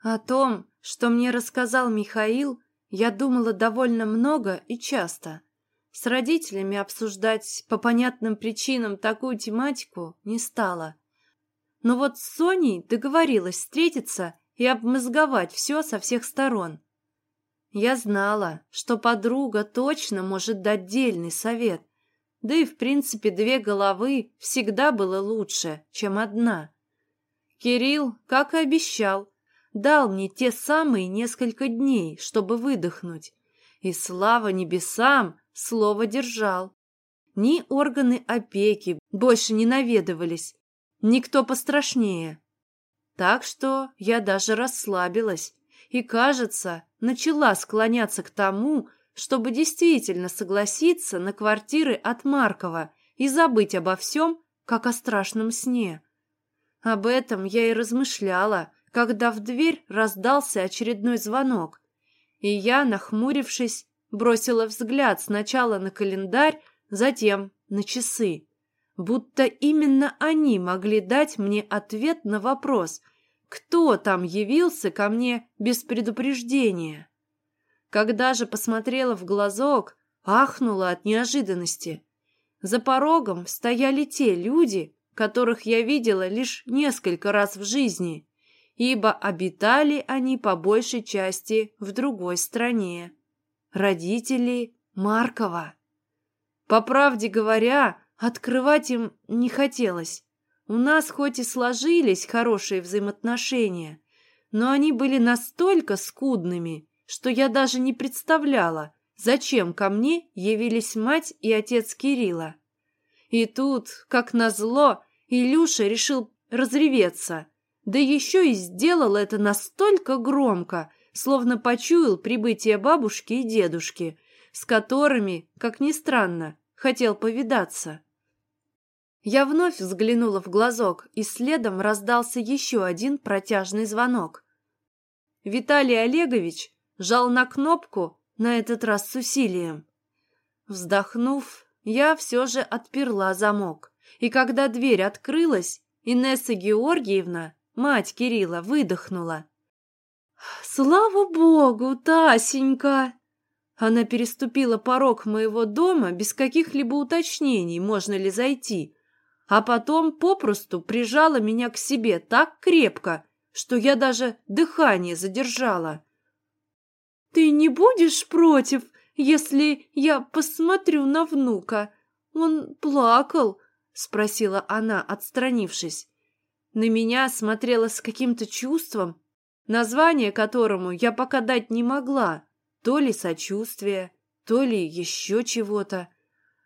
О том, что мне рассказал Михаил, я думала довольно много и часто. С родителями обсуждать по понятным причинам такую тематику не стала. Но вот с Соней договорилась встретиться и обмозговать все со всех сторон. Я знала, что подруга точно может дать дельный совет, да и в принципе две головы всегда было лучше, чем одна. Кирилл, как и обещал, дал мне те самые несколько дней, чтобы выдохнуть. И слава небесам, слово держал. Ни органы опеки больше не наведывались, никто пострашнее. Так что я даже расслабилась и, кажется, начала склоняться к тому, чтобы действительно согласиться на квартиры от Маркова и забыть обо всем, как о страшном сне. Об этом я и размышляла, когда в дверь раздался очередной звонок, и я, нахмурившись, бросила взгляд сначала на календарь, затем на часы. Будто именно они могли дать мне ответ на вопрос, кто там явился ко мне без предупреждения. Когда же посмотрела в глазок, ахнула от неожиданности. За порогом стояли те люди, которых я видела лишь несколько раз в жизни, ибо обитали они по большей части в другой стране. Родители Маркова. По правде говоря, открывать им не хотелось. У нас хоть и сложились хорошие взаимоотношения, но они были настолько скудными, что я даже не представляла, зачем ко мне явились мать и отец Кирилла. И тут, как назло, Илюша решил разреветься, да еще и сделал это настолько громко, словно почуял прибытие бабушки и дедушки, с которыми, как ни странно, хотел повидаться. Я вновь взглянула в глазок, и следом раздался еще один протяжный звонок. Виталий Олегович жал на кнопку, на этот раз с усилием. Вздохнув, я все же отперла замок, и когда дверь открылась, Инесса Георгиевна, мать Кирилла, выдохнула. «Слава богу, Тасенька!» Она переступила порог моего дома без каких-либо уточнений, можно ли зайти, а потом попросту прижала меня к себе так крепко, что я даже дыхание задержала. «Ты не будешь против, если я посмотрю на внука? Он плакал», — спросила она, отстранившись. На меня смотрела с каким-то чувством, название которому я пока дать не могла, то ли сочувствие, то ли еще чего-то.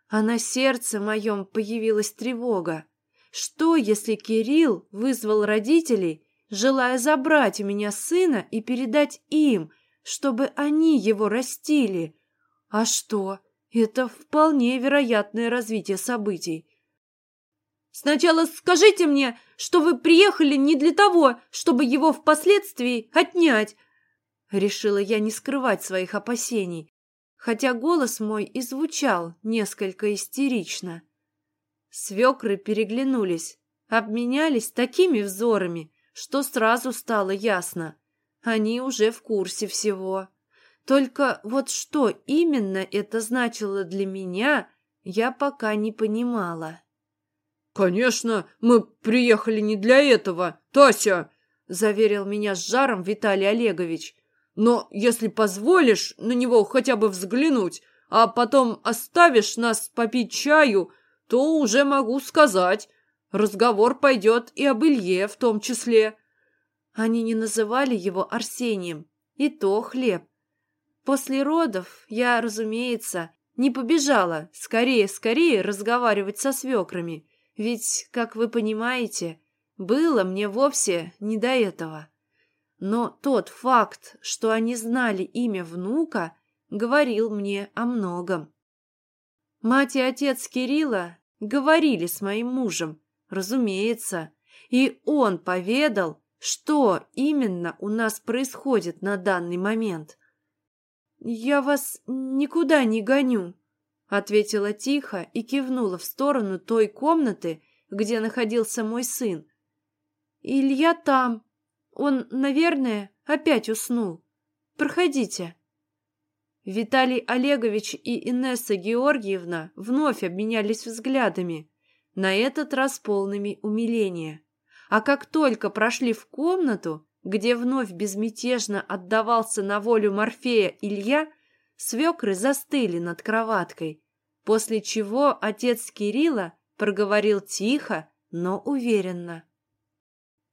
А на сердце моем появилась тревога. Что, если Кирилл вызвал родителей, желая забрать у меня сына и передать им, чтобы они его растили. А что? Это вполне вероятное развитие событий. Сначала скажите мне, что вы приехали не для того, чтобы его впоследствии отнять. Решила я не скрывать своих опасений, хотя голос мой и звучал несколько истерично. Свекры переглянулись, обменялись такими взорами, что сразу стало ясно. Они уже в курсе всего. Только вот что именно это значило для меня, я пока не понимала. «Конечно, мы приехали не для этого, Тася!» — заверил меня с жаром Виталий Олегович. «Но если позволишь на него хотя бы взглянуть, а потом оставишь нас попить чаю, то уже могу сказать, разговор пойдет и об Илье в том числе». Они не называли его Арсением. И то хлеб. После родов я, разумеется, не побежала скорее-скорее разговаривать со свекрами, ведь, как вы понимаете, было мне вовсе не до этого. Но тот факт, что они знали имя внука, говорил мне о многом. Мать и отец Кирилла говорили с моим мужем, разумеется, и он поведал, что именно у нас происходит на данный момент? «Я вас никуда не гоню», — ответила тихо и кивнула в сторону той комнаты, где находился мой сын. «Илья там. Он, наверное, опять уснул. Проходите». Виталий Олегович и Инесса Георгиевна вновь обменялись взглядами, на этот раз полными умиления. А как только прошли в комнату, где вновь безмятежно отдавался на волю Морфея Илья, свекры застыли над кроваткой, после чего отец Кирилла проговорил тихо, но уверенно.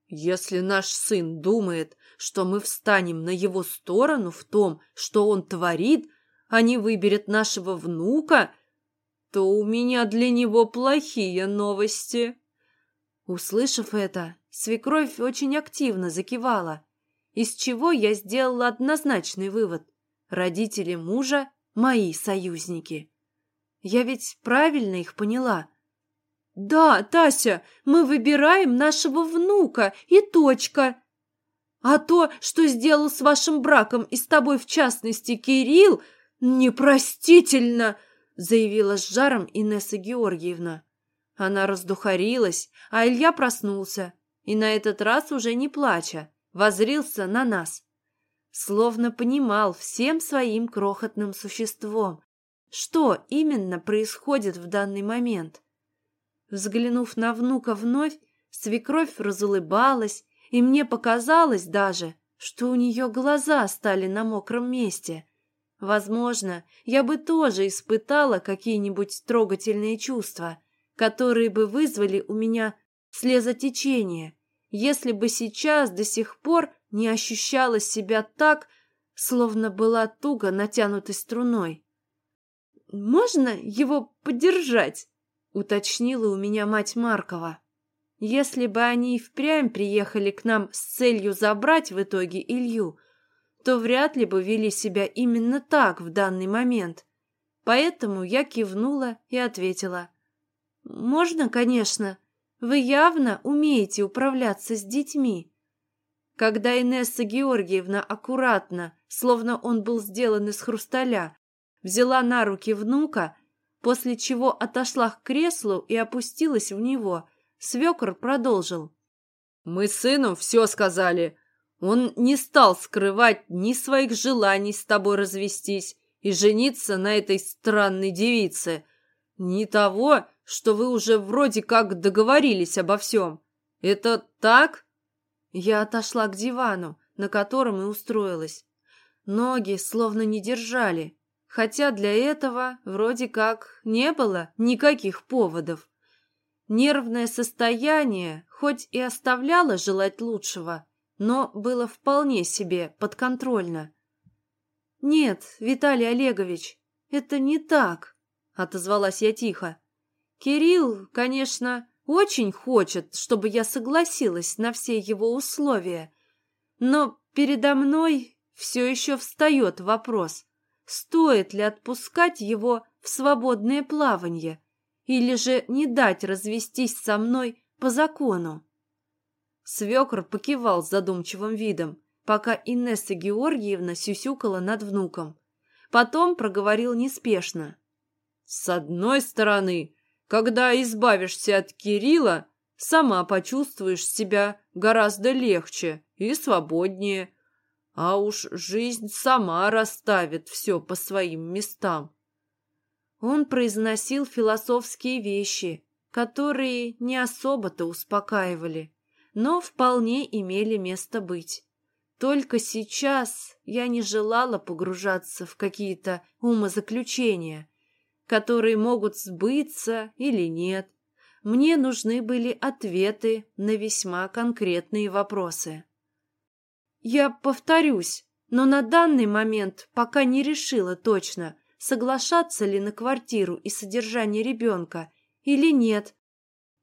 «Если наш сын думает, что мы встанем на его сторону в том, что он творит, а не выберет нашего внука, то у меня для него плохие новости». Услышав это, свекровь очень активно закивала, из чего я сделала однозначный вывод. Родители мужа – мои союзники. Я ведь правильно их поняла. «Да, Тася, мы выбираем нашего внука и точка. А то, что сделал с вашим браком и с тобой в частности Кирилл, непростительно!» заявила с жаром Инесса Георгиевна. Она раздухарилась, а Илья проснулся, и на этот раз уже не плача, возрился на нас. Словно понимал всем своим крохотным существом, что именно происходит в данный момент. Взглянув на внука вновь, свекровь разулыбалась, и мне показалось даже, что у нее глаза стали на мокром месте. Возможно, я бы тоже испытала какие-нибудь трогательные чувства, которые бы вызвали у меня слезотечение, если бы сейчас до сих пор не ощущала себя так, словно была туго натянутой струной. «Можно его поддержать?» — уточнила у меня мать Маркова. Если бы они и впрямь приехали к нам с целью забрать в итоге Илью, то вряд ли бы вели себя именно так в данный момент. Поэтому я кивнула и ответила. «Можно, конечно. Вы явно умеете управляться с детьми». Когда Инесса Георгиевна аккуратно, словно он был сделан из хрусталя, взяла на руки внука, после чего отошла к креслу и опустилась в него, свекор продолжил. «Мы с сыном все сказали. Он не стал скрывать ни своих желаний с тобой развестись и жениться на этой странной девице, ни того, что вы уже вроде как договорились обо всем. Это так?» Я отошла к дивану, на котором и устроилась. Ноги словно не держали, хотя для этого вроде как не было никаких поводов. Нервное состояние хоть и оставляло желать лучшего, но было вполне себе подконтрольно. «Нет, Виталий Олегович, это не так», — отозвалась я тихо. «Кирилл, конечно, очень хочет, чтобы я согласилась на все его условия, но передо мной все еще встает вопрос, стоит ли отпускать его в свободное плавание или же не дать развестись со мной по закону. Свекр покивал задумчивым видом, пока Инесса Георгиевна сюсюкала над внуком. Потом проговорил неспешно. «С одной стороны, когда избавишься от Кирилла, сама почувствуешь себя гораздо легче и свободнее, а уж жизнь сама расставит все по своим местам». Он произносил философские вещи, которые не особо-то успокаивали но вполне имели место быть. Только сейчас я не желала погружаться в какие-то умозаключения, которые могут сбыться или нет. Мне нужны были ответы на весьма конкретные вопросы. Я повторюсь, но на данный момент пока не решила точно, соглашаться ли на квартиру и содержание ребенка или нет,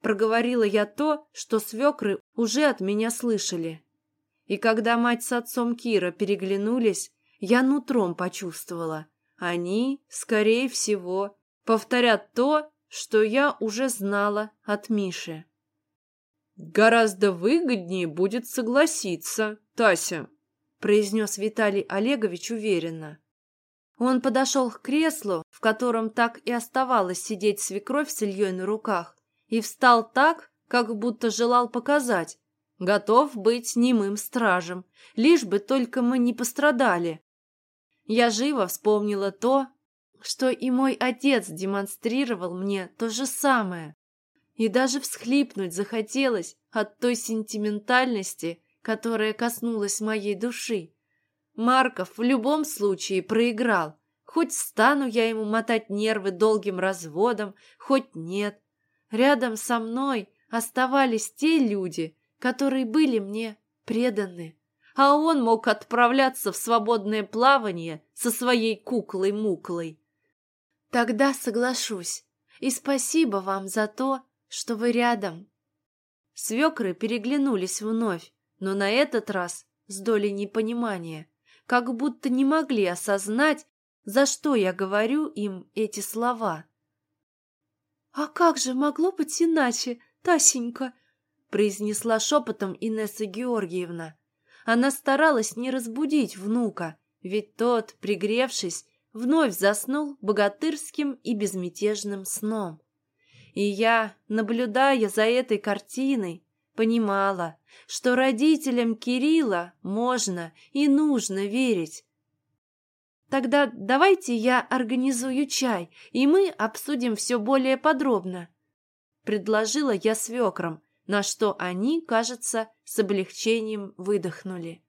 Проговорила я то, что свекры уже от меня слышали. И когда мать с отцом Кира переглянулись, я нутром почувствовала. Они, скорее всего, повторят то, что я уже знала от Миши. «Гораздо выгоднее будет согласиться, Тася», произнес Виталий Олегович уверенно. Он подошел к креслу, в котором так и оставалось сидеть свекровь с Ильей на руках, и встал так, как будто желал показать. Готов быть немым стражем, лишь бы только мы не пострадали. Я живо вспомнила то, что и мой отец демонстрировал мне то же самое. И даже всхлипнуть захотелось от той сентиментальности, которая коснулась моей души. Марков в любом случае проиграл. Хоть стану я ему мотать нервы долгим разводом, хоть нет. Рядом со мной оставались те люди, которые были мне преданы. А он мог отправляться в свободное плавание со своей куклой-муклой. Тогда соглашусь. И спасибо вам за то, что вы рядом. Свекры переглянулись вновь, но на этот раз с долей непонимания, как будто не могли осознать, за что я говорю им эти слова. «А как же могло быть иначе, Тасенька?» произнесла шепотом Инесса Георгиевна. Она старалась не разбудить внука, ведь тот, пригревшись, вновь заснул богатырским и безмятежным сном. И я, наблюдая за этой картиной, понимала, что родителям Кирилла можно и нужно верить. Тогда давайте я организую чай, и мы обсудим все более подробно. Предложила я свекрам, на что они, кажется, с облегчением выдохнули.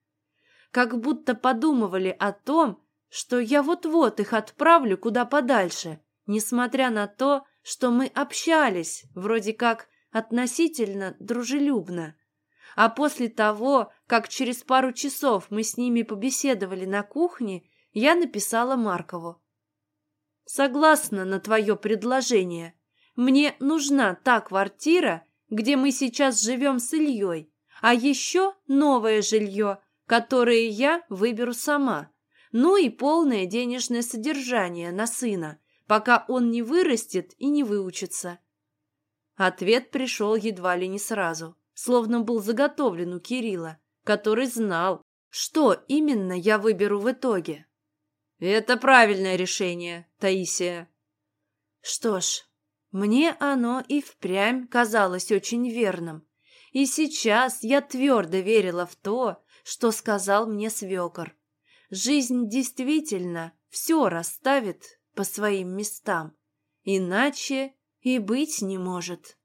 Как будто подумывали о том, что я вот-вот их отправлю куда подальше, несмотря на то, что мы общались, вроде как относительно дружелюбно. А после того, как через пару часов мы с ними побеседовали на кухне, я написала Маркову. «Согласна на твое предложение. Мне нужна та квартира, где мы сейчас живем с Ильей, а еще новое жилье, которое я выберу сама, ну и полное денежное содержание на сына, пока он не вырастет и не выучится. Ответ пришел едва ли не сразу, словно был заготовлен у Кирилла, который знал, что именно я выберу в итоге. «Это правильное решение, Таисия». Что ж, мне оно и впрямь казалось очень верным. И сейчас я твердо верила в то, что сказал мне свекор. Жизнь действительно все расставит по своим местам. Иначе и быть не может.